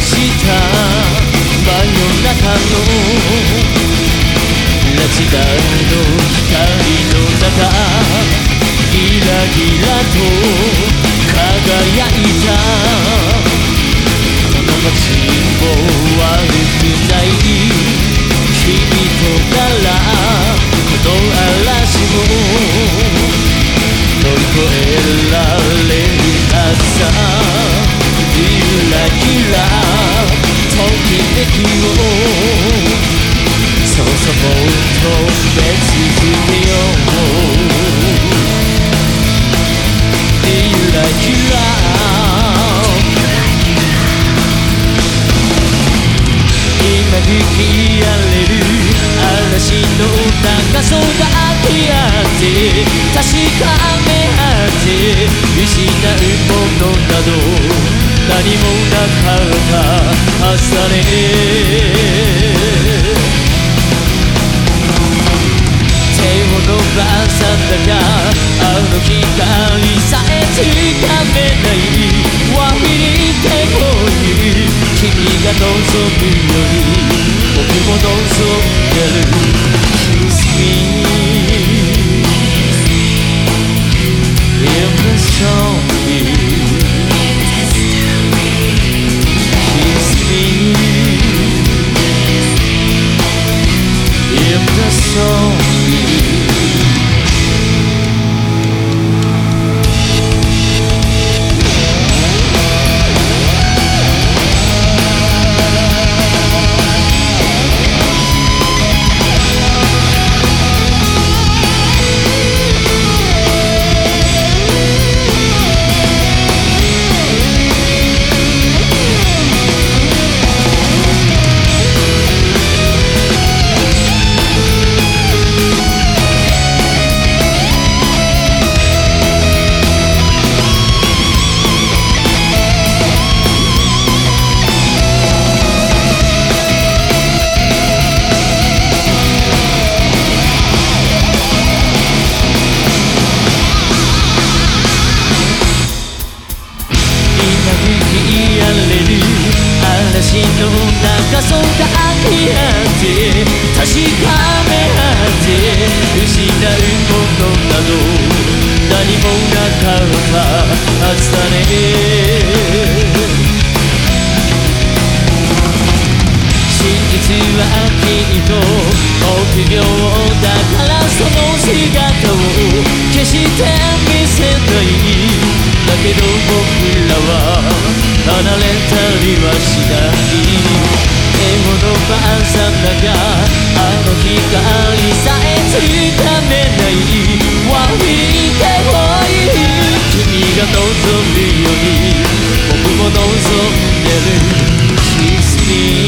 した真夜中のラジダの光の中ギラギラと輝いたこの街も悪くない君とならこの嵐も乗り越えられるはずさキラキラときめきをそうそうもっと別してよキラキラ今吹き荒れる嵐の高さが当やって確かめ合って失うものなど何もなかったはずだね手を伸ばさんだがあの光さえつかめない。わびに手を言う君が望むより僕も望んでる。中そだけあって確かめ合って失うものなど何もなかったはずだね。真実はきっと臆病だからその姿を決して見せない。だけど僕らは離れたりはしない。手を伸ばさながあの光さえつかめないわびてほい君が望むように僕も望んでる Kiss me